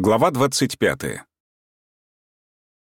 Глава 25.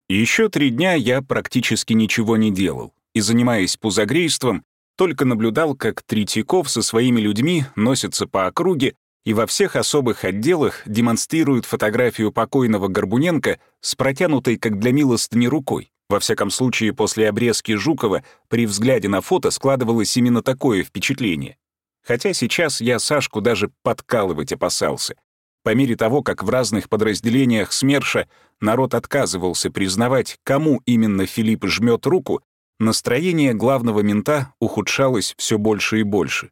Еще три дня я практически ничего не делал и, занимаясь пузогрейством, только наблюдал, как Третьяков со своими людьми носится по округе и во всех особых отделах демонстрирует фотографию покойного Горбуненко с протянутой, как для милостыни, рукой. Во всяком случае, после обрезки Жукова при взгляде на фото складывалось именно такое впечатление. Хотя сейчас я Сашку даже подкалывать опасался. По мере того, как в разных подразделениях СМЕРШа народ отказывался признавать, кому именно Филипп жмет руку, настроение главного мента ухудшалось все больше и больше.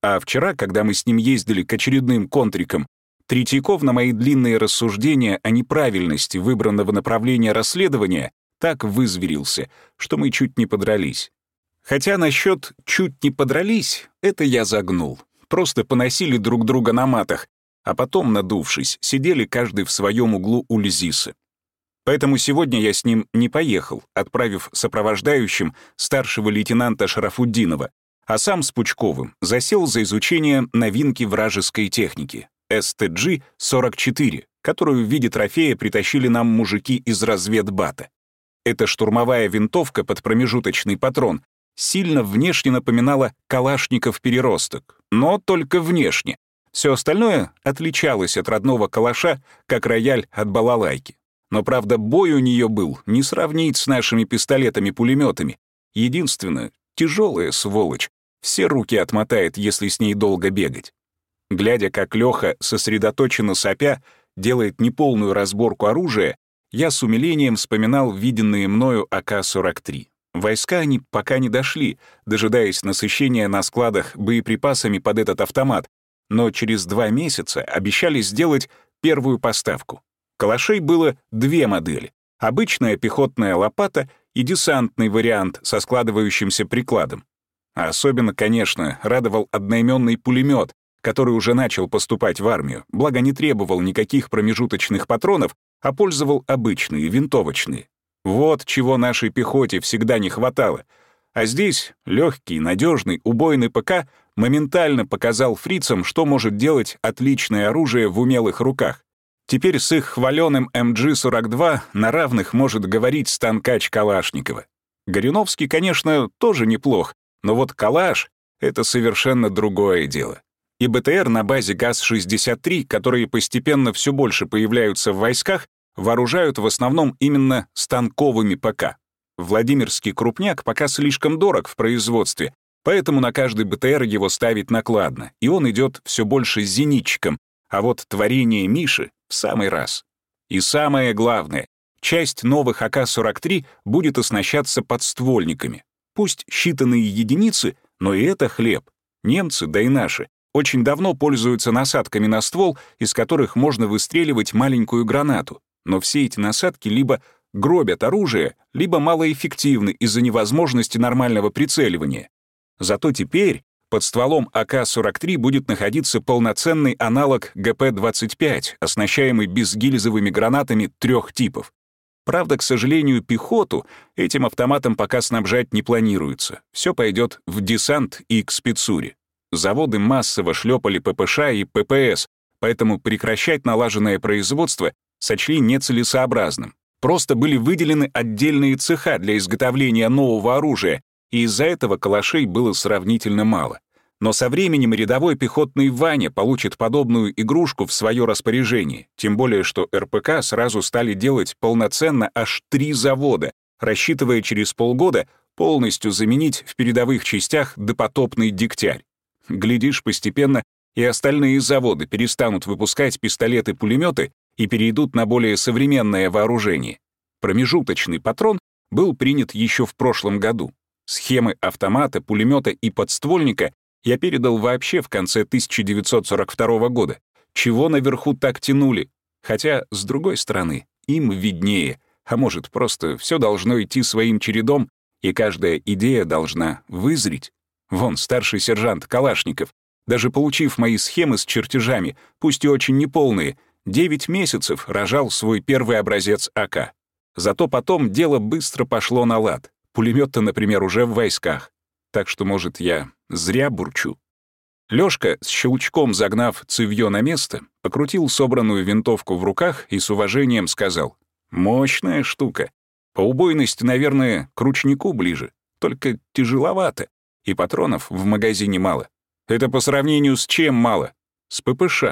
А вчера, когда мы с ним ездили к очередным контрикам, Третьяков на мои длинные рассуждения о неправильности выбранного направления расследования так вызверился, что мы чуть не подрались. Хотя насчет «чуть не подрались» — это я загнул. Просто поносили друг друга на матах, а потом, надувшись, сидели каждый в своем углу у Лизисы. Поэтому сегодня я с ним не поехал, отправив сопровождающим старшего лейтенанта Шарафуддинова, а сам с Пучковым засел за изучение новинки вражеской техники — STG-44, которую в виде трофея притащили нам мужики из разведбата. Эта штурмовая винтовка под промежуточный патрон сильно внешне напоминала калашников-переросток, но только внешне. Все остальное отличалось от родного калаша, как рояль от балалайки. Но, правда, бой у нее был не сравнить с нашими пистолетами-пулеметами. Единственное, тяжелая сволочь. Все руки отмотает, если с ней долго бегать. Глядя, как Леха, сосредоточенно сопя, делает неполную разборку оружия, я с умилением вспоминал виденные мною АК-43. Войска они пока не дошли, дожидаясь насыщения на складах боеприпасами под этот автомат, но через два месяца обещали сделать первую поставку. Калашей было две модели — обычная пехотная лопата и десантный вариант со складывающимся прикладом. А особенно, конечно, радовал одноименный пулемет, который уже начал поступать в армию, благо не требовал никаких промежуточных патронов, а пользовал обычные, винтовочные. Вот чего нашей пехоте всегда не хватало. А здесь легкий, надежный, убойный ПК моментально показал фрицам, что может делать отличное оружие в умелых руках. Теперь с их хваленым МГ-42 на равных может говорить станкач Калашникова. Горюновский, конечно, тоже неплох, но вот Калаш — это совершенно другое дело. И БТР на базе ГАЗ-63, которые постепенно все больше появляются в войсках, вооружают в основном именно станковыми ПК. Владимирский крупняк пока слишком дорог в производстве, поэтому на каждый БТР его ставить накладно, и он идет все больше зенитчиком, а вот творение Миши в самый раз. И самое главное, часть новых АК-43 будет оснащаться подствольниками. Пусть считанные единицы, но и это хлеб. Немцы, да и наши, очень давно пользуются насадками на ствол, из которых можно выстреливать маленькую гранату. Но все эти насадки либо гробят оружие, либо малоэффективны из-за невозможности нормального прицеливания. Зато теперь под стволом АК-43 будет находиться полноценный аналог ГП-25, оснащаемый безгильзовыми гранатами трех типов. Правда, к сожалению, пехоту этим автоматом пока снабжать не планируется. Все пойдет в десант и к спецуре. Заводы массово шлепали ППШ и ППС, поэтому прекращать налаженное производство сочли нецелесообразным. Просто были выделены отдельные цеха для изготовления нового оружия, и из-за этого калашей было сравнительно мало. Но со временем рядовой пехотный Ваня получит подобную игрушку в свое распоряжение, тем более что РПК сразу стали делать полноценно аж три завода, рассчитывая через полгода полностью заменить в передовых частях допотопный дегтярь. Глядишь, постепенно и остальные заводы перестанут выпускать пистолеты-пулеметы и перейдут на более современное вооружение. Промежуточный патрон был принят еще в прошлом году. Схемы автомата, пулемета и подствольника я передал вообще в конце 1942 года. Чего наверху так тянули? Хотя, с другой стороны, им виднее. А может, просто все должно идти своим чередом, и каждая идея должна вызреть. Вон, старший сержант Калашников, даже получив мои схемы с чертежами, пусть и очень неполные, 9 месяцев рожал свой первый образец АК. Зато потом дело быстро пошло на лад. Пулемет-то, например, уже в войсках. Так что, может, я зря бурчу. Лёшка, с щелчком загнав цевьё на место, покрутил собранную винтовку в руках и с уважением сказал. «Мощная штука. По убойности, наверное, к ручнику ближе, только тяжеловато, и патронов в магазине мало. Это по сравнению с чем мало? С ППШ.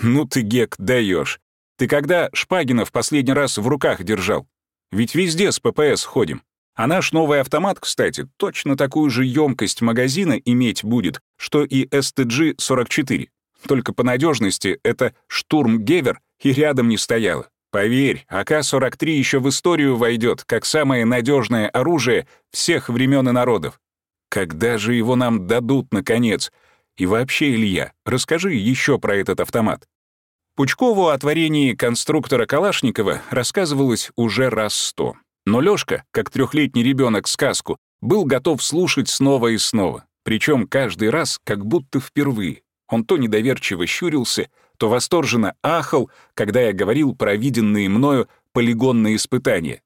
Ну ты, Гек, даешь. Ты когда Шпагина в последний раз в руках держал? Ведь везде с ППС ходим. А наш новый автомат, кстати, точно такую же емкость магазина иметь будет, что и STG-44. Только по надежности это штурм-гевер и рядом не стояло. Поверь, АК-43 еще в историю войдет, как самое надежное оружие всех времен и народов. Когда же его нам дадут, наконец? И вообще, Илья, расскажи еще про этот автомат. Пучкову о творении конструктора Калашникова рассказывалось уже раз сто. Но Лёшка, как трехлетний ребенок сказку, был готов слушать снова и снова, причем каждый раз как будто впервые. Он то недоверчиво щурился, то восторженно ахал, когда я говорил про виденные мною полигонные испытания.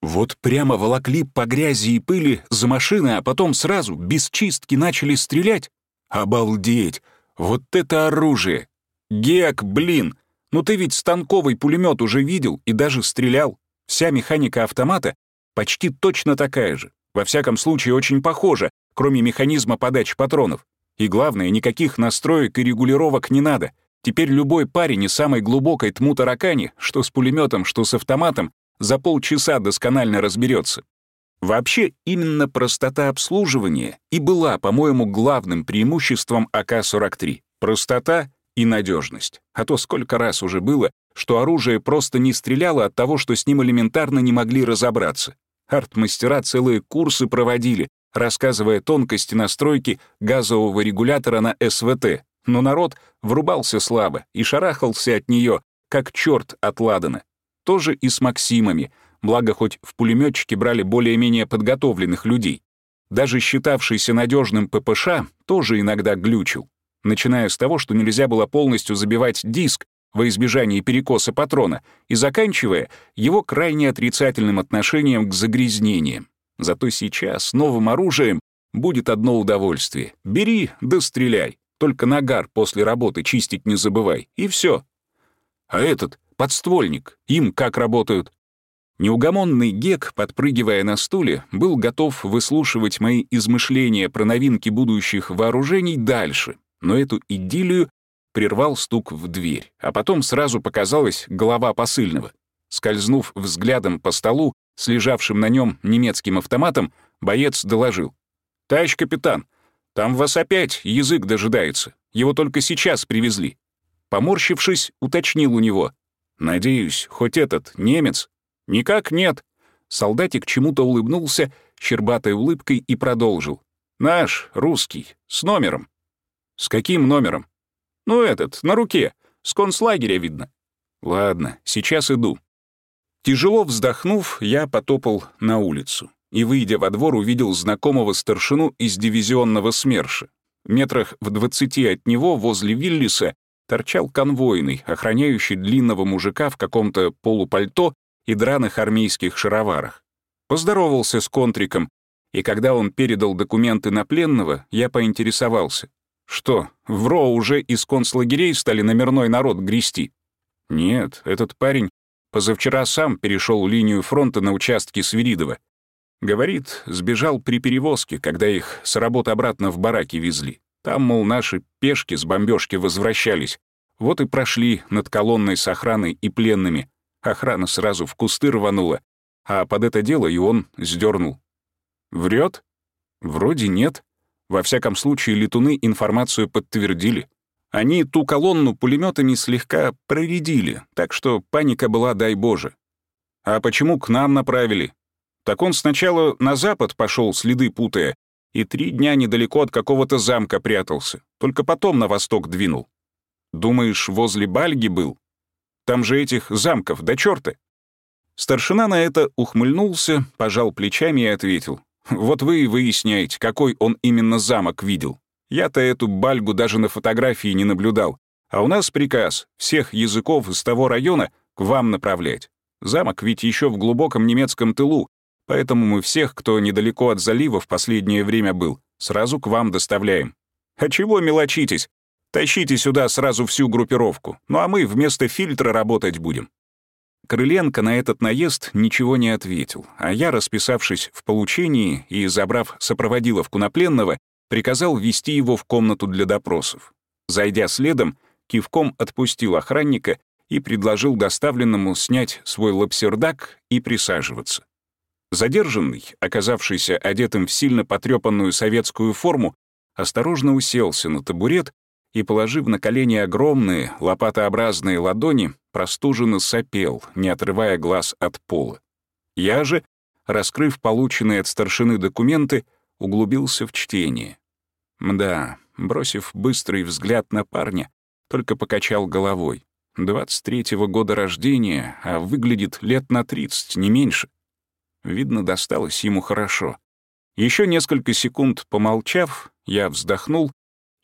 Вот прямо волокли по грязи и пыли за машины, а потом сразу, без чистки, начали стрелять. Обалдеть! Вот это оружие! Гек, блин! Ну ты ведь станковый пулемет уже видел и даже стрелял. Вся механика автомата почти точно такая же. Во всяком случае, очень похожа, кроме механизма подачи патронов. И главное, никаких настроек и регулировок не надо. Теперь любой парень из самой глубокой тьму-таракани, что с пулеметом, что с автоматом, за полчаса досконально разберется. Вообще, именно простота обслуживания и была, по-моему, главным преимуществом АК-43. Простота и надежность. А то сколько раз уже было, что оружие просто не стреляло от того, что с ним элементарно не могли разобраться. Арт-мастера целые курсы проводили, рассказывая тонкости настройки газового регулятора на СВТ, но народ врубался слабо и шарахался от нее, как черт от ладана. Тоже и с Максимами, благо хоть в пулеметчике брали более-менее подготовленных людей. Даже считавшийся надежным ППШ тоже иногда глючил, начиная с того, что нельзя было полностью забивать диск, во избежание перекоса патрона и заканчивая его крайне отрицательным отношением к загрязнениям. Зато сейчас новым оружием будет одно удовольствие. Бери да стреляй. Только нагар после работы чистить не забывай. И все. А этот, подствольник, им как работают? Неугомонный Гек, подпрыгивая на стуле, был готов выслушивать мои измышления про новинки будущих вооружений дальше, но эту идиллию прервал стук в дверь, а потом сразу показалась голова посыльного. Скользнув взглядом по столу с лежавшим на нем немецким автоматом, боец доложил. «Товарищ капитан, там вас опять язык дожидается. Его только сейчас привезли». Поморщившись, уточнил у него. «Надеюсь, хоть этот немец?» «Никак нет». Солдатик чему-то улыбнулся щербатой улыбкой и продолжил. «Наш, русский, с номером». «С каким номером?» Ну, этот, на руке. С концлагеря видно. Ладно, сейчас иду. Тяжело вздохнув, я потопал на улицу и, выйдя во двор, увидел знакомого старшину из дивизионного СМЕРШа. Метрах в двадцати от него, возле Виллиса, торчал конвойный, охраняющий длинного мужика в каком-то полупальто и драных армейских шароварах. Поздоровался с контриком, и когда он передал документы на пленного, я поинтересовался. Что, в РО уже из концлагерей стали номерной народ грести? Нет, этот парень позавчера сам перешел линию фронта на участке Свиридова. Говорит, сбежал при перевозке, когда их с работы обратно в бараки везли. Там, мол, наши пешки с бомбежки возвращались. Вот и прошли над колонной с охраной и пленными. Охрана сразу в кусты рванула, а под это дело и он сдернул. Врет? Вроде нет. Во всяком случае, летуны информацию подтвердили. Они ту колонну пулеметами слегка проредили, так что паника была, дай боже. А почему к нам направили? Так он сначала на запад пошел, следы путая, и три дня недалеко от какого-то замка прятался, только потом на восток двинул. Думаешь, возле Бальги был? Там же этих замков до черта. Старшина на это ухмыльнулся, пожал плечами и ответил. Вот вы и выясняете, какой он именно замок видел. Я-то эту бальгу даже на фотографии не наблюдал. А у нас приказ всех языков из того района к вам направлять. Замок ведь еще в глубоком немецком тылу, поэтому мы всех, кто недалеко от залива в последнее время был, сразу к вам доставляем. «А чего мелочитесь? Тащите сюда сразу всю группировку, ну а мы вместо фильтра работать будем». Крыленко на этот наезд ничего не ответил, а я, расписавшись в получении и забрав сопроводиловку на пленного, приказал ввести его в комнату для допросов. Зайдя следом, кивком отпустил охранника и предложил доставленному снять свой лапсердак и присаживаться. Задержанный, оказавшийся одетым в сильно потрепанную советскую форму, осторожно уселся на табурет и, положив на колени огромные, лопатообразные ладони, простуженно сопел, не отрывая глаз от пола. Я же, раскрыв полученные от старшины документы, углубился в чтение. Мда, бросив быстрый взгляд на парня, только покачал головой. 23-го года рождения, а выглядит лет на 30, не меньше. Видно, досталось ему хорошо. Еще несколько секунд помолчав, я вздохнул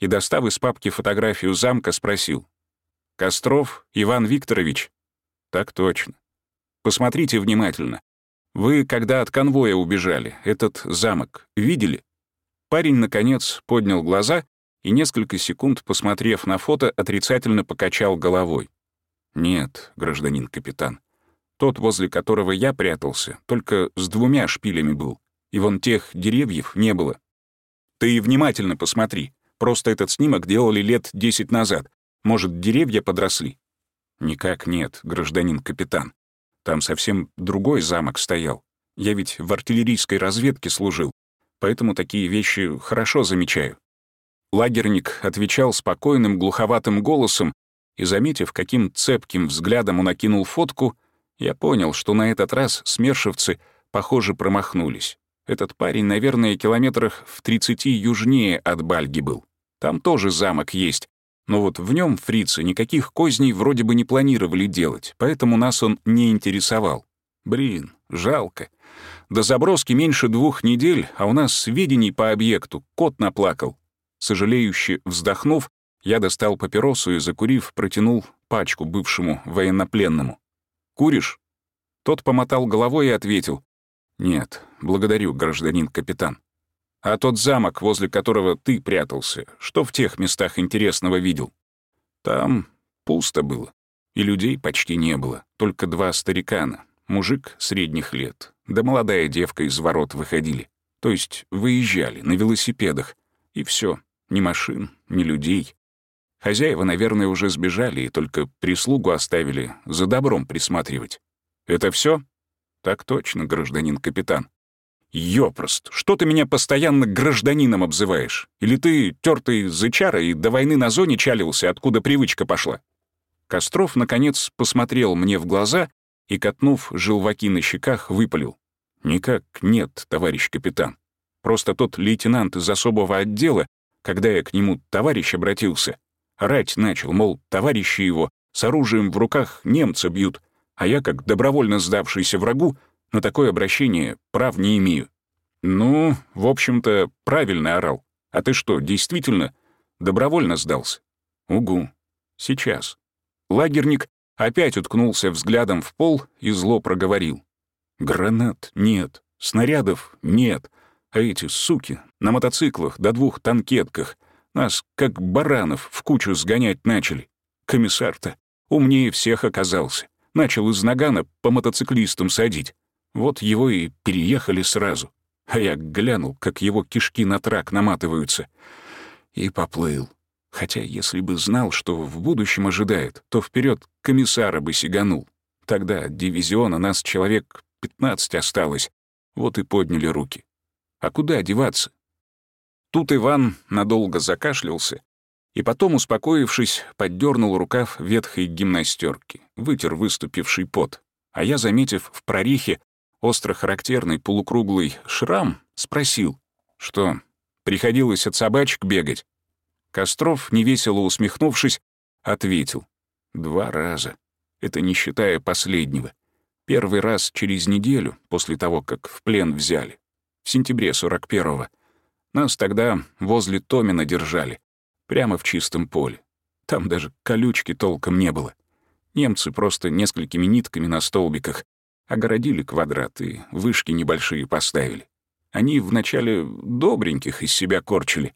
и, достав из папки фотографию замка, спросил. «Костров Иван Викторович?» «Так точно. Посмотрите внимательно. Вы, когда от конвоя убежали, этот замок видели?» Парень, наконец, поднял глаза и, несколько секунд, посмотрев на фото, отрицательно покачал головой. «Нет, гражданин капитан. Тот, возле которого я прятался, только с двумя шпилями был, и вон тех деревьев не было. Ты внимательно посмотри. Просто этот снимок делали лет десять назад. Может, деревья подросли?» «Никак нет, гражданин капитан. Там совсем другой замок стоял. Я ведь в артиллерийской разведке служил, поэтому такие вещи хорошо замечаю». Лагерник отвечал спокойным, глуховатым голосом, и, заметив, каким цепким взглядом он окинул фотку, я понял, что на этот раз смершевцы, похоже, промахнулись. Этот парень, наверное, километрах в 30 южнее от Бальги был. Там тоже замок есть. Но вот в нем фрицы никаких козней вроде бы не планировали делать, поэтому нас он не интересовал. Блин, жалко. До заброски меньше двух недель, а у нас сведений по объекту кот наплакал. Сожалеюще вздохнув, я достал папиросу и, закурив, протянул пачку бывшему военнопленному. «Куришь?» Тот помотал головой и ответил. «Нет, благодарю, гражданин капитан. А тот замок, возле которого ты прятался, что в тех местах интересного видел?» «Там пусто было, и людей почти не было, только два старикана, мужик средних лет, да молодая девка из ворот выходили, то есть выезжали на велосипедах, и все, ни машин, ни людей. Хозяева, наверное, уже сбежали и только прислугу оставили за добром присматривать. Это все? Так точно, гражданин капитан. Ёпрост, что ты меня постоянно гражданином обзываешь? Или ты тёртый зычара и до войны на зоне чалился, откуда привычка пошла? Костров, наконец, посмотрел мне в глаза и, катнув желваки на щеках, выпалил. «Никак нет, товарищ капитан. Просто тот лейтенант из особого отдела, когда я к нему товарищ обратился, Рать начал, мол, товарищи его с оружием в руках немца бьют, а я, как добровольно сдавшийся врагу, на такое обращение прав не имею. Ну, в общем-то, правильно орал. А ты что, действительно добровольно сдался? Угу. Сейчас. Лагерник опять уткнулся взглядом в пол и зло проговорил. Гранат нет, снарядов нет, а эти суки на мотоциклах до двух танкетках — нас, как баранов, в кучу сгонять начали. Комиссар-то умнее всех оказался. Начал из нагана по мотоциклистам садить. Вот его и переехали сразу. А я глянул, как его кишки на трак наматываются. И поплыл. Хотя, если бы знал, что в будущем ожидает, то вперед комиссара бы сиганул. Тогда от дивизиона нас человек 15 осталось. Вот и подняли руки. А куда деваться? Тут Иван надолго закашлялся и потом, успокоившись, поддернул рукав ветхой гимнастерки, вытер выступивший пот. А я, заметив в прорехе остро характерный полукруглый шрам, спросил, что приходилось от собачек бегать. Костров, невесело усмехнувшись, ответил. Два раза. Это не считая последнего. Первый раз через неделю, после того, как в плен взяли. В сентябре 41-го. Нас тогда возле Томина держали, прямо в чистом поле. Там даже колючки толком не было. Немцы просто несколькими нитками на столбиках огородили квадрат и вышки небольшие поставили. Они вначале добреньких из себя корчили,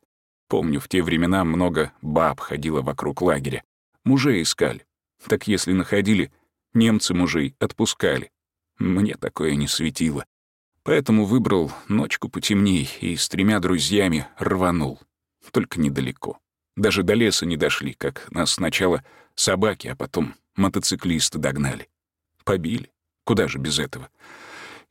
Помню, в те времена много баб ходило вокруг лагеря. Мужей искали. Так если находили, немцы мужей отпускали. Мне такое не светило. Поэтому выбрал ночку потемней и с тремя друзьями рванул. Только недалеко. Даже до леса не дошли, как нас сначала собаки, а потом мотоциклисты догнали. Побили. Куда же без этого?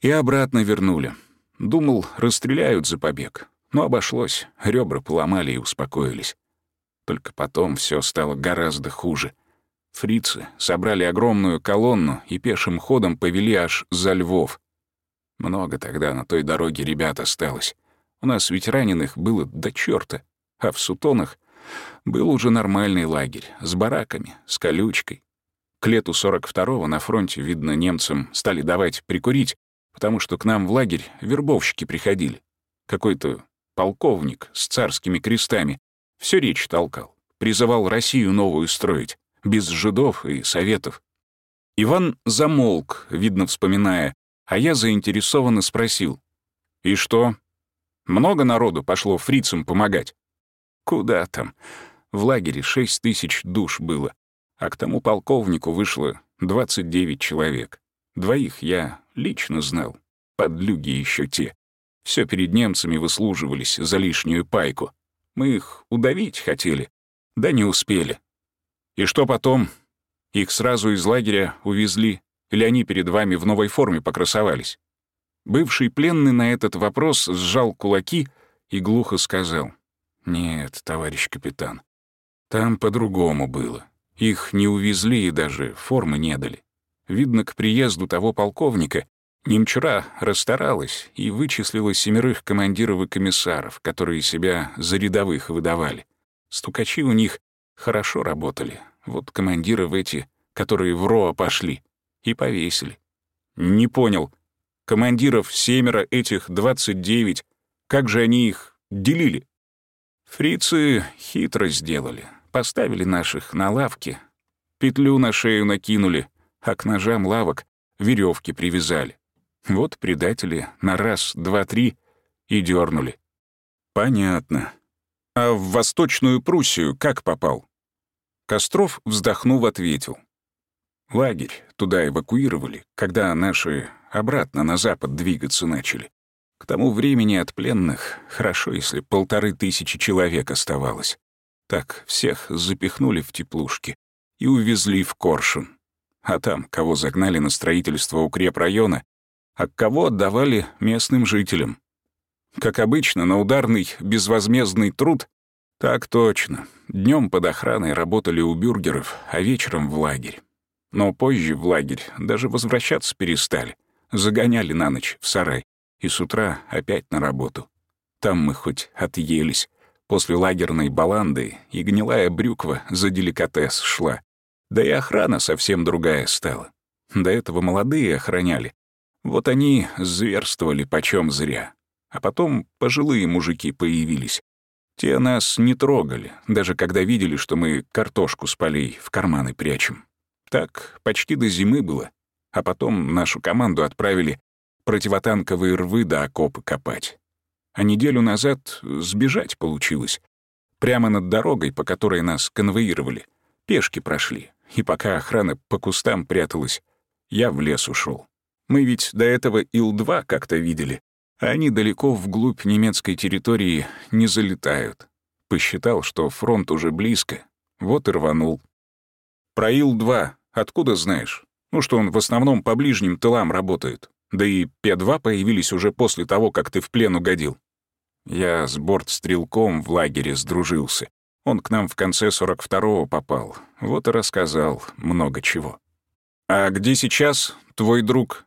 И обратно вернули. Думал, расстреляют за побег. Но обошлось. Ребра поломали и успокоились. Только потом все стало гораздо хуже. Фрицы собрали огромную колонну и пешим ходом повели аж за Львов. Много тогда на той дороге ребят осталось. У нас ведь раненых было до чёрта, а в Сутонах был уже нормальный лагерь, с бараками, с колючкой. К лету 42-го на фронте, видно, немцам стали давать прикурить, потому что к нам в лагерь вербовщики приходили. Какой-то полковник с царскими крестами все речь толкал, призывал Россию новую строить, без жидов и советов. Иван замолк, видно, вспоминая, а я заинтересованно спросил. «И что? Много народу пошло фрицам помогать?» «Куда там? В лагере шесть тысяч душ было, а к тому полковнику вышло 29 человек. Двоих я лично знал, подлюги еще те. Все перед немцами выслуживались за лишнюю пайку. Мы их удавить хотели, да не успели. И что потом? Их сразу из лагеря увезли, или они перед вами в новой форме покрасовались? Бывший пленный на этот вопрос сжал кулаки и глухо сказал. «Нет, товарищ капитан, там по-другому было. Их не увезли и даже формы не дали. Видно, к приезду того полковника Немчура расстаралась и вычислила семерых командиров и комиссаров, которые себя за рядовых выдавали. Стукачи у них хорошо работали. Вот командиры в эти, которые в РОА пошли, и повесили. Не понял. Командиров семеро, этих двадцать девять. Как же они их делили? Фрицы хитро сделали. Поставили наших на лавки, петлю на шею накинули, а к ножам лавок веревки привязали. Вот предатели на раз, два, три и дернули. Понятно. А в Восточную Пруссию как попал? Костров, вздохнув, ответил. Лагерь туда эвакуировали, когда наши обратно на запад двигаться начали. К тому времени от пленных хорошо, если полторы тысячи человек оставалось. Так всех запихнули в теплушки и увезли в Коршун. А там, кого загнали на строительство укрепрайона, а кого отдавали местным жителям. Как обычно, на ударный безвозмездный труд так точно. Днем под охраной работали у бюргеров, а вечером в лагерь. Но позже в лагерь даже возвращаться перестали. Загоняли на ночь в сарай. И с утра опять на работу. Там мы хоть отъелись. После лагерной баланды и гнилая брюква за деликатес шла. Да и охрана совсем другая стала. До этого молодые охраняли, вот они зверствовали почем зря. А потом пожилые мужики появились. Те нас не трогали, даже когда видели, что мы картошку с полей в карманы прячем. Так почти до зимы было. А потом нашу команду отправили противотанковые рвы до окопы копать. А неделю назад сбежать получилось. Прямо над дорогой, по которой нас конвоировали. Пешки прошли, и пока охрана по кустам пряталась, я в лес ушел. Мы ведь до этого Ил-2 как-то видели, а они далеко вглубь немецкой территории не залетают. Посчитал, что фронт уже близко, вот и рванул. Про Ил-2 откуда знаешь? Ну, что он в основном по ближним тылам работает. Да и П-2 появились уже после того, как ты в плен угодил. Я с бортстрелком в лагере сдружился. Он к нам в конце 42-го попал. Вот и рассказал много чего. «А где сейчас твой друг?»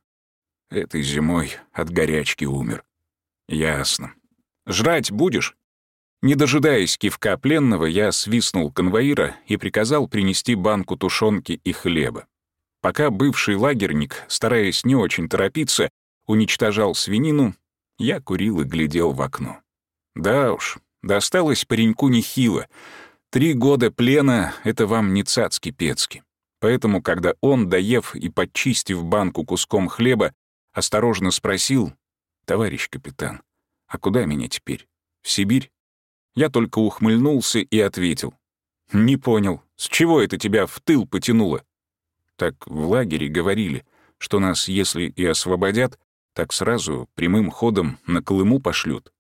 Этой зимой от горячки умер. Ясно. Жрать будешь? Не дожидаясь кивка пленного, я свистнул конвоира и приказал принести банку тушенки и хлеба. Пока бывший лагерник, стараясь не очень торопиться, уничтожал свинину, я курил и глядел в окно. Да уж, досталось пареньку нехило. Три года плена — это вам не цацки-пецки. Поэтому, когда он, доев и подчистив банку куском хлеба, осторожно спросил, «Товарищ капитан, а куда меня теперь? В Сибирь?» Я только ухмыльнулся и ответил. «Не понял, с чего это тебя в тыл потянуло?» Так в лагере говорили, что нас, если и освободят, так сразу прямым ходом на Колыму пошлют.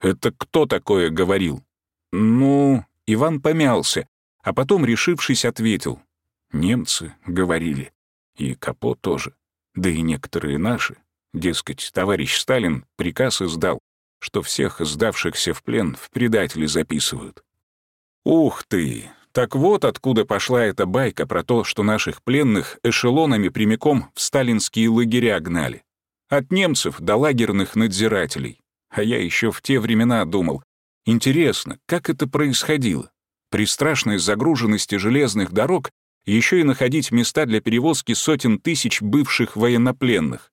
«Это кто такое говорил?» «Ну...» Иван помялся, а потом, решившись, ответил. «Немцы говорили. И Капо тоже. Да и некоторые наши. Дескать, товарищ Сталин приказ издал, что всех сдавшихся в плен в предатели записывают. Ух ты! Так вот откуда пошла эта байка про то, что наших пленных эшелонами прямиком в сталинские лагеря гнали. От немцев до лагерных надзирателей. А я еще в те времена думал, интересно, как это происходило? При страшной загруженности железных дорог еще и находить места для перевозки сотен тысяч бывших военнопленных.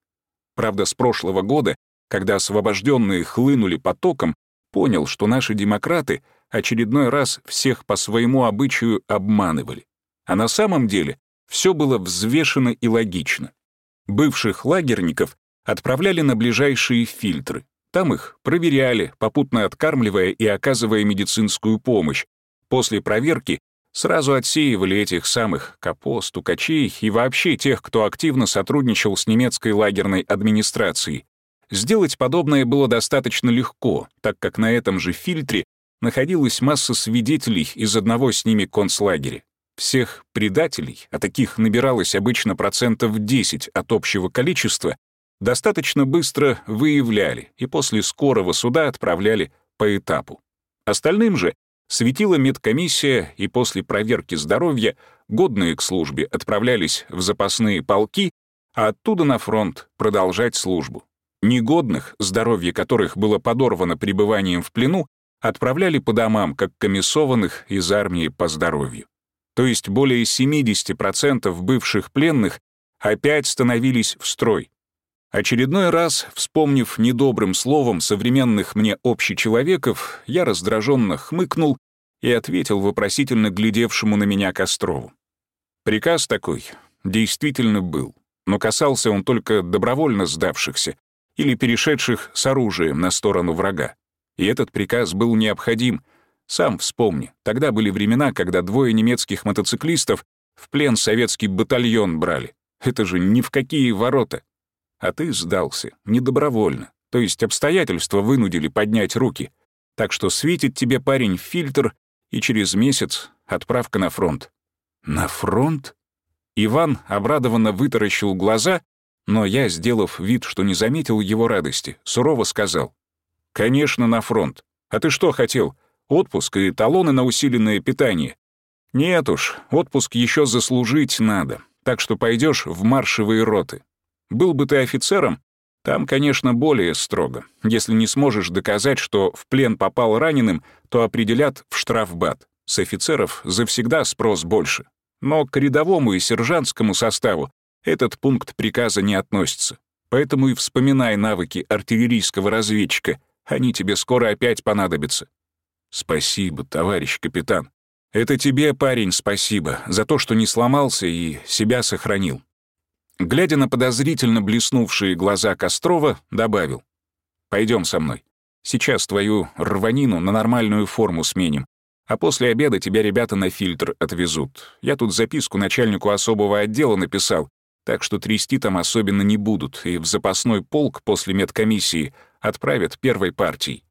Правда, с прошлого года, когда освобожденные хлынули потоком, понял, что наши демократы очередной раз всех по своему обычаю обманывали. А на самом деле все было взвешено и логично. Бывших лагерников отправляли на ближайшие фильтры. Там их проверяли, попутно откармливая и оказывая медицинскую помощь. После проверки сразу отсеивали этих самых капо, стукачей и вообще тех, кто активно сотрудничал с немецкой лагерной администрацией. Сделать подобное было достаточно легко, так как на этом же фильтре находилась масса свидетелей из одного с ними концлагеря. Всех предателей, а таких набиралось обычно процентов 10 от общего количества, достаточно быстро выявляли и после скорого суда отправляли по этапу. Остальным же Светила медкомиссия, и после проверки здоровья годные к службе отправлялись в запасные полки, а оттуда на фронт продолжать службу. Негодных, здоровье которых было подорвано пребыванием в плену, отправляли по домам, как комиссованных из армии по здоровью. То есть более 70% бывших пленных опять становились в строй, Очередной раз, вспомнив недобрым словом современных мне общечеловеков, я раздраженно хмыкнул и ответил вопросительно глядевшему на меня Кострову. Приказ такой действительно был, но касался он только добровольно сдавшихся или перешедших с оружием на сторону врага. И этот приказ был необходим. Сам вспомни, тогда были времена, когда двое немецких мотоциклистов в плен советский батальон брали. Это же ни в какие ворота. А ты сдался, недобровольно. То есть обстоятельства вынудили поднять руки. Так что светит тебе парень фильтр, и через месяц отправка на фронт. На фронт? Иван обрадованно вытаращил глаза, но я, сделав вид, что не заметил его радости, сурово сказал. «Конечно, на фронт. А ты что хотел? Отпуск и талоны на усиленное питание?» «Нет уж, отпуск еще заслужить надо, так что пойдешь в маршевые роты. Был бы ты офицером, там, конечно, более строго. Если не сможешь доказать, что в плен попал раненым, то определят в штрафбат. С офицеров завсегда спрос больше. Но к рядовому и сержантскому составу этот пункт приказа не относится. Поэтому и вспоминай навыки артиллерийского разведчика. Они тебе скоро опять понадобятся. Спасибо, товарищ капитан. Это тебе, парень, спасибо за то, что не сломался и себя сохранил. Глядя на подозрительно блеснувшие глаза Кострова, добавил. «Пойдем со мной. Сейчас твою рванину на нормальную форму сменим, а после обеда тебя ребята на фильтр отвезут. Я тут записку начальнику особого отдела написал, так что трясти там особенно не будут, и в запасной полк после медкомиссии отправят первой партией.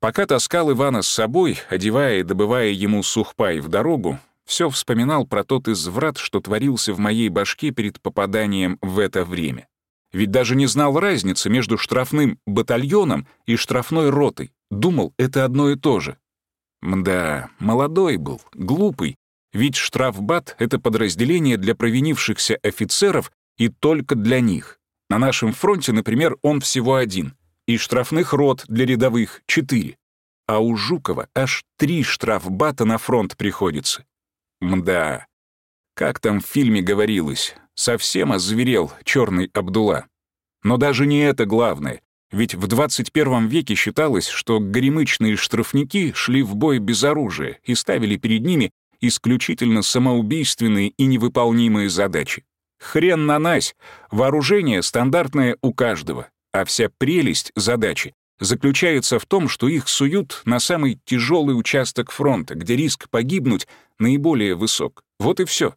Пока таскал Ивана с собой, одевая и добывая ему сухпай в дорогу, все вспоминал про тот изврат, что творился в моей башке перед попаданием в это время. Ведь даже не знал разницы между штрафным батальоном и штрафной ротой. Думал, это одно и то же. Мда, молодой был, глупый. Ведь штрафбат — это подразделение для провинившихся офицеров и только для них. На нашем фронте, например, он всего один. И штрафных рот для рядовых — четыре. А у Жукова аж три штрафбата на фронт приходится. Мда. Как там в фильме говорилось, совсем озверел черный Абдула. Но даже не это главное. Ведь в 21 веке считалось, что горемычные штрафники шли в бой без оружия и ставили перед ними исключительно самоубийственные и невыполнимые задачи. Хрен на нас, вооружение стандартное у каждого, а вся прелесть задачи заключается в том, что их суют на самый тяжелый участок фронта, где риск погибнуть наиболее высок. Вот и все.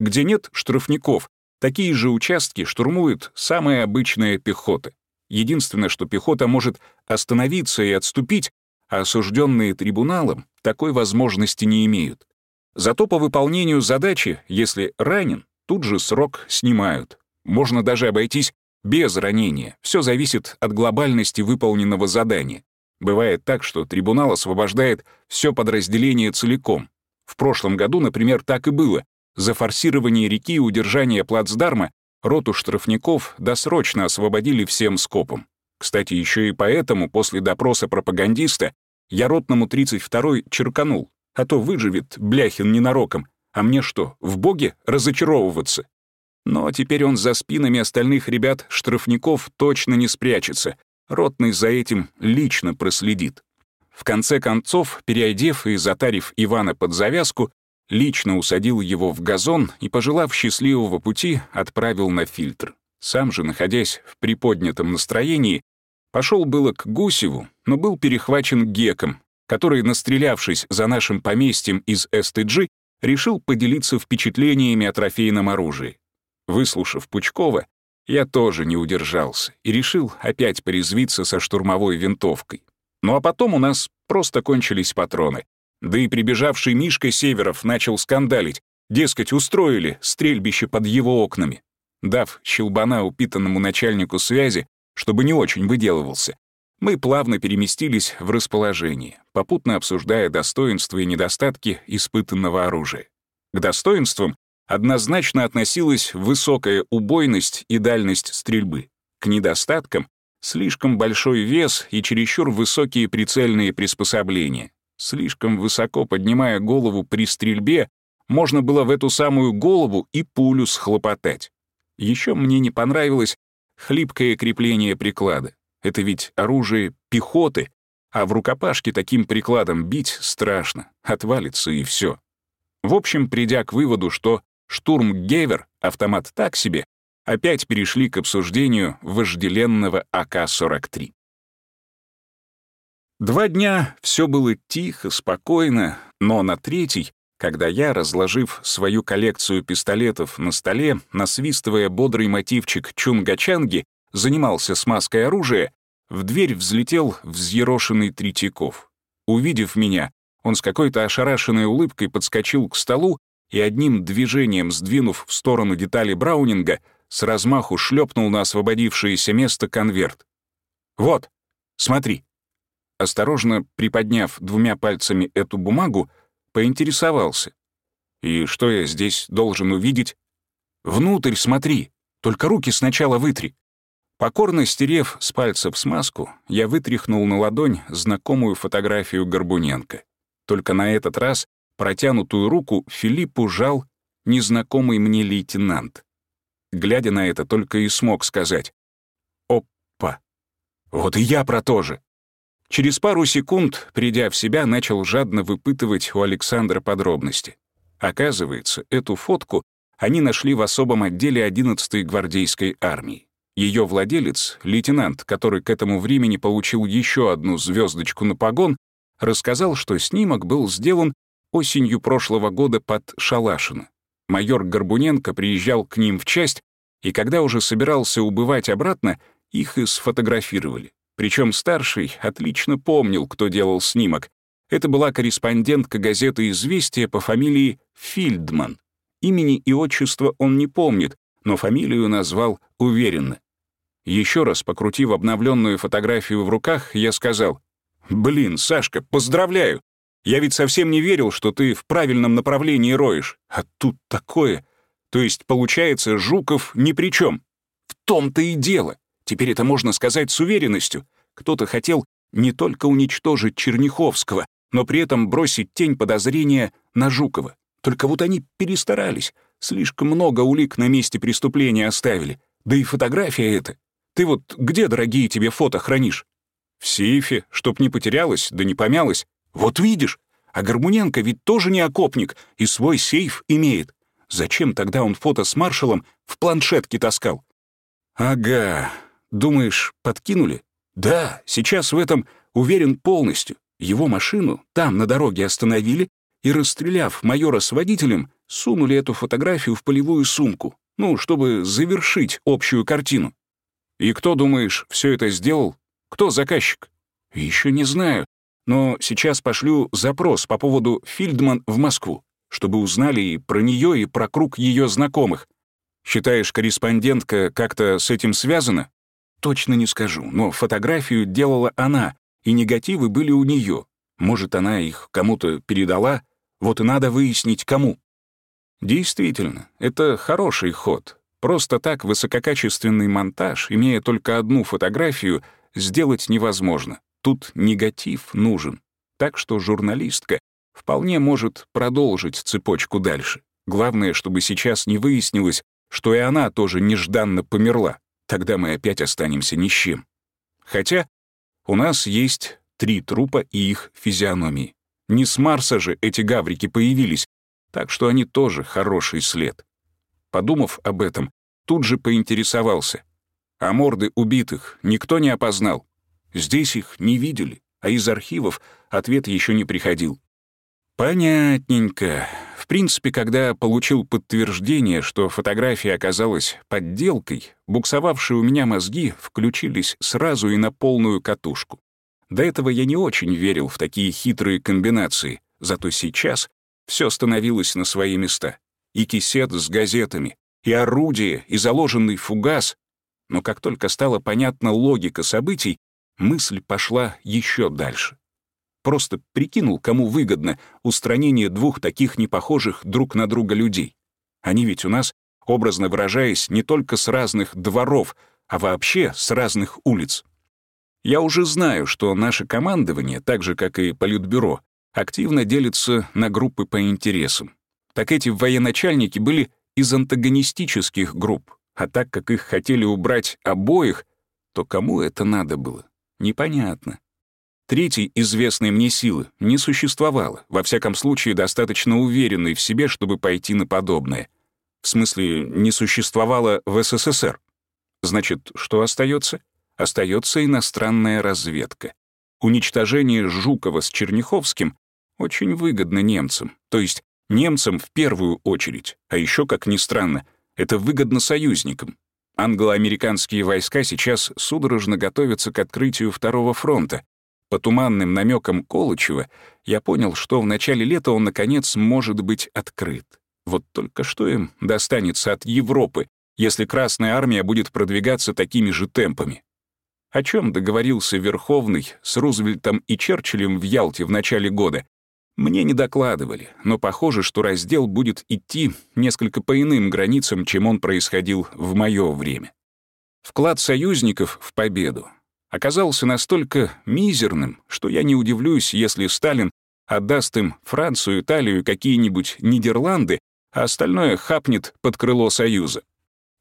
Где нет штрафников, такие же участки штурмует самая обычная пехота. Единственное, что пехота может остановиться и отступить, а осужденные трибуналом такой возможности не имеют. Зато по выполнению задачи, если ранен, тут же срок снимают. Можно даже обойтись без ранения. Все зависит от глобальности выполненного задания. Бывает так, что трибунал освобождает все подразделение целиком. В прошлом году, например, так и было. За форсирование реки и удержание плацдарма роту штрафников досрочно освободили всем скопом. Кстати, еще и поэтому после допроса пропагандиста я ротному 32-й черканул, а то выживет Бляхин ненароком, а мне что, в боге разочаровываться? Но теперь он за спинами остальных ребят-штрафников точно не спрячется. Ротный за этим лично проследит. В конце концов, переодев и затарив Ивана под завязку, лично усадил его в газон и, пожелав счастливого пути, отправил на фильтр. Сам же, находясь в приподнятом настроении, пошел было к Гусеву, но был перехвачен Геком, который, настрелявшись за нашим поместьем из СТГ, решил поделиться впечатлениями о трофейном оружии. Выслушав Пучкова, я тоже не удержался и решил опять порезвиться со штурмовой винтовкой. Ну а потом у нас просто кончились патроны. Да и прибежавший Мишка Северов начал скандалить, дескать, устроили стрельбище под его окнами. Дав щелбана упитанному начальнику связи, чтобы не очень выделывался, мы плавно переместились в расположение, попутно обсуждая достоинства и недостатки испытанного оружия. К достоинствам однозначно относилась высокая убойность и дальность стрельбы. К недостаткам — слишком большой вес и чересчур высокие прицельные приспособления. Слишком высоко поднимая голову при стрельбе, можно было в эту самую голову и пулю схлопотать. Еще мне не понравилось хлипкое крепление приклада. Это ведь оружие пехоты, а в рукопашке таким прикладом бить страшно, отвалится и все. В общем, придя к выводу, что штурм Гевер, автомат так себе, опять перешли к обсуждению вожделенного АК-43. Два дня все было тихо, спокойно, но на третий, когда я, разложив свою коллекцию пистолетов на столе, насвистывая бодрый мотивчик Чунгачанги, занимался смазкой оружия, в дверь взлетел взъерошенный Третьяков. Увидев меня, он с какой-то ошарашенной улыбкой подскочил к столу и одним движением, сдвинув в сторону детали Браунинга, с размаху шлепнул на освободившееся место конверт. «Вот, смотри». Осторожно приподняв двумя пальцами эту бумагу, поинтересовался. «И что я здесь должен увидеть?» «Внутрь смотри, только руки сначала вытри». Покорно стерев с пальцев смазку, я вытряхнул на ладонь знакомую фотографию Горбуненко. Только на этот раз протянутую руку Филиппу жал незнакомый мне лейтенант. Глядя на это, только и смог сказать «Опа! Вот и я про то же!» Через пару секунд, придя в себя, начал жадно выпытывать у Александра подробности. Оказывается, эту фотку они нашли в особом отделе 11-й гвардейской армии. Ее владелец, лейтенант, который к этому времени получил еще одну звездочку на погон, рассказал, что снимок был сделан осенью прошлого года под Шалашино. Майор Горбуненко приезжал к ним в часть, и когда уже собирался убывать обратно, их и сфотографировали. Причем старший отлично помнил, кто делал снимок. Это была корреспондентка газеты «Известия» по фамилии Фильдман. Имени и отчества он не помнит, но фамилию назвал уверенно. Еще раз покрутив обновленную фотографию в руках, я сказал, «Блин, Сашка, поздравляю! Я ведь совсем не верил, что ты в правильном направлении роешь. А тут такое. То есть, получается, Жуков ни при чем. В том-то и дело. Теперь это можно сказать с уверенностью. Кто-то хотел не только уничтожить Черняховского, но при этом бросить тень подозрения на Жукова. Только вот они перестарались. Слишком много улик на месте преступления оставили. Да и фотография эта. Ты вот где дорогие тебе фото хранишь? В сейфе, чтоб не потерялось, да не помялось. Вот видишь, а Гармуненко ведь тоже не окопник и свой сейф имеет. Зачем тогда он фото с маршалом в планшетке таскал? Ага, думаешь, подкинули? Да, сейчас в этом уверен полностью. Его машину там на дороге остановили и, расстреляв майора с водителем, сунули эту фотографию в полевую сумку, ну, чтобы завершить общую картину. И кто, думаешь, все это сделал? Кто заказчик? Еще не знаю, но сейчас пошлю запрос по поводу Фильдман в Москву, чтобы узнали и про нее, и про круг ее знакомых. Считаешь, корреспондентка как-то с этим связана? Точно не скажу, но фотографию делала она, и негативы были у нее. Может, она их кому-то передала? Вот и надо выяснить, кому. Действительно, это хороший ход. Просто так высококачественный монтаж, имея только одну фотографию, сделать невозможно. Тут негатив нужен. Так что журналистка вполне может продолжить цепочку дальше. Главное, чтобы сейчас не выяснилось, что и она тоже нежданно померла. Тогда мы опять останемся ни с чем. Хотя у нас есть три трупа и их физиономии. Не с Марса же эти гаврики появились, так что они тоже хороший след. Подумав об этом, тут же поинтересовался. А морды убитых никто не опознал. Здесь их не видели, а из архивов ответ еще не приходил. Понятненько. В принципе, когда получил подтверждение, что фотография оказалась подделкой, буксовавшие у меня мозги включились сразу и на полную катушку. До этого я не очень верил в такие хитрые комбинации, зато сейчас все становилось на свои места. И кисет с газетами, и орудие, и заложенный фугас. Но как только стала понятна логика событий, мысль пошла еще дальше. Просто прикинул, кому выгодно устранение двух таких непохожих друг на друга людей. Они ведь у нас, образно выражаясь, не только с разных дворов, а вообще с разных улиц. Я уже знаю, что наше командование, так же, как и Политбюро, активно делится на группы по интересам. Так эти военачальники были из антагонистических групп, а так как их хотели убрать обоих, то кому это надо было? Непонятно. Третьей известной мне силы не существовало, во всяком случае достаточно уверенной в себе, чтобы пойти на подобное. В смысле, не существовало в СССР. Значит, что остается? Остается иностранная разведка. Уничтожение Жукова с Черняховским очень выгодно немцам, то есть немцам в первую очередь, а еще, как ни странно, это выгодно союзникам. Англо-американские войска сейчас судорожно готовятся к открытию Второго фронта, по туманным намекам Колычева я понял, что в начале лета он, наконец, может быть открыт. Вот только что им достанется от Европы, если Красная Армия будет продвигаться такими же темпами. О чем договорился Верховный с Рузвельтом и Черчиллем в Ялте в начале года, мне не докладывали, но похоже, что раздел будет идти несколько по иным границам, чем он происходил в мое время. Вклад союзников в победу оказался настолько мизерным, что я не удивлюсь, если Сталин отдаст им Францию, Италию, какие-нибудь Нидерланды, а остальное хапнет под крыло Союза.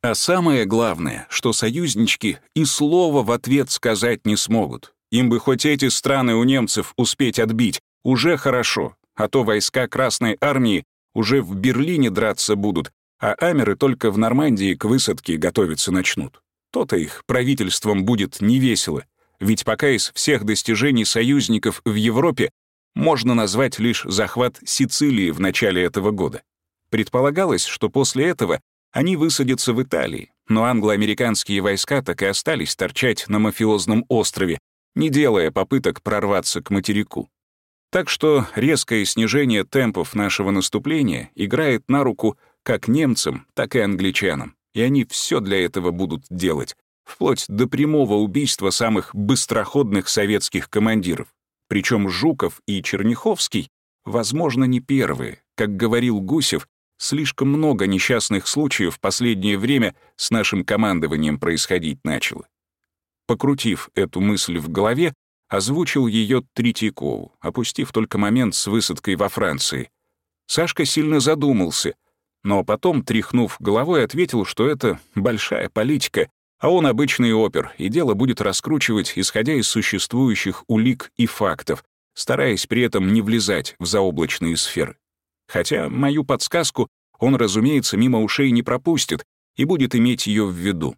А самое главное, что союзнички и слова в ответ сказать не смогут. Им бы хоть эти страны у немцев успеть отбить, уже хорошо, а то войска Красной Армии уже в Берлине драться будут, а амеры только в Нормандии к высадке готовиться начнут. То-то их правительством будет невесело, ведь пока из всех достижений союзников в Европе можно назвать лишь захват Сицилии в начале этого года. Предполагалось, что после этого они высадятся в Италии, но англо-американские войска так и остались торчать на мафиозном острове, не делая попыток прорваться к материку. Так что резкое снижение темпов нашего наступления играет на руку как немцам, так и англичанам и они все для этого будут делать, вплоть до прямого убийства самых быстроходных советских командиров. Причем Жуков и Черняховский, возможно, не первые. Как говорил Гусев, слишком много несчастных случаев в последнее время с нашим командованием происходить начало. Покрутив эту мысль в голове, озвучил ее Третьякову, опустив только момент с высадкой во Франции. Сашка сильно задумался — но потом, тряхнув головой, ответил, что это большая политика, а он обычный опер, и дело будет раскручивать, исходя из существующих улик и фактов, стараясь при этом не влезать в заоблачные сферы. Хотя мою подсказку он, разумеется, мимо ушей не пропустит и будет иметь ее в виду.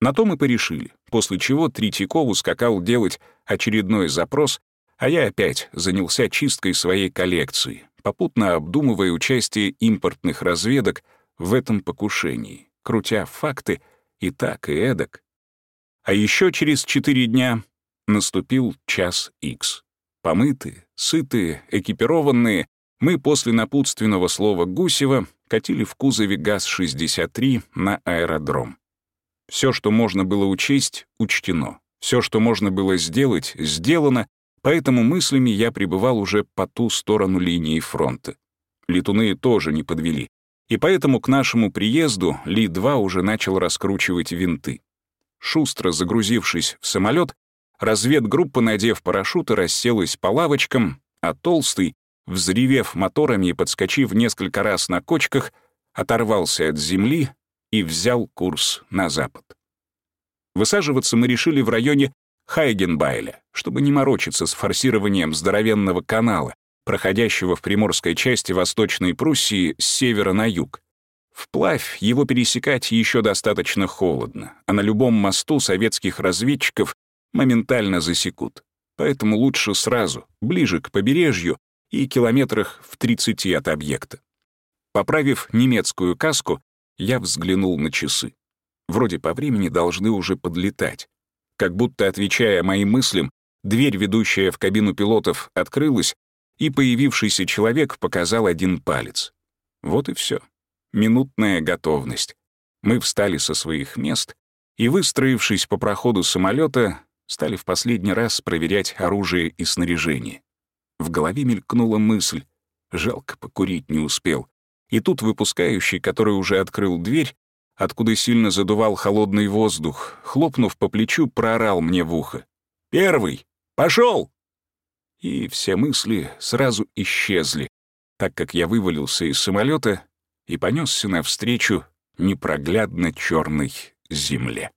На то мы порешили, после чего Третьяков ускакал делать очередной запрос, а я опять занялся чисткой своей коллекции, попутно обдумывая участие импортных разведок в этом покушении, крутя факты и так, и эдак. А еще через четыре дня наступил час икс. Помытые, сытые, экипированные, мы после напутственного слова Гусева катили в кузове ГАЗ-63 на аэродром. Все, что можно было учесть, учтено. Все, что можно было сделать, сделано, поэтому мыслями я пребывал уже по ту сторону линии фронта. Летуны тоже не подвели. И поэтому к нашему приезду Ли-2 уже начал раскручивать винты. Шустро загрузившись в самолет, разведгруппа, надев парашюты, расселась по лавочкам, а Толстый, взревев моторами и подскочив несколько раз на кочках, оторвался от земли и взял курс на запад. Высаживаться мы решили в районе Хайгенбайля, чтобы не морочиться с форсированием здоровенного канала, проходящего в приморской части Восточной Пруссии с севера на юг. Вплавь его пересекать еще достаточно холодно, а на любом мосту советских разведчиков моментально засекут. Поэтому лучше сразу, ближе к побережью и километрах в 30 от объекта. Поправив немецкую каску, я взглянул на часы. Вроде по времени должны уже подлетать. Как будто, отвечая моим мыслям, дверь, ведущая в кабину пилотов, открылась, и появившийся человек показал один палец. Вот и все. Минутная готовность. Мы встали со своих мест и, выстроившись по проходу самолета, стали в последний раз проверять оружие и снаряжение. В голове мелькнула мысль. Жалко, покурить не успел. И тут выпускающий, который уже открыл дверь, откуда сильно задувал холодный воздух, хлопнув по плечу, проорал мне в ухо. «Первый! Пошел!» И все мысли сразу исчезли, так как я вывалился из самолета и понесся навстречу непроглядно черной земле.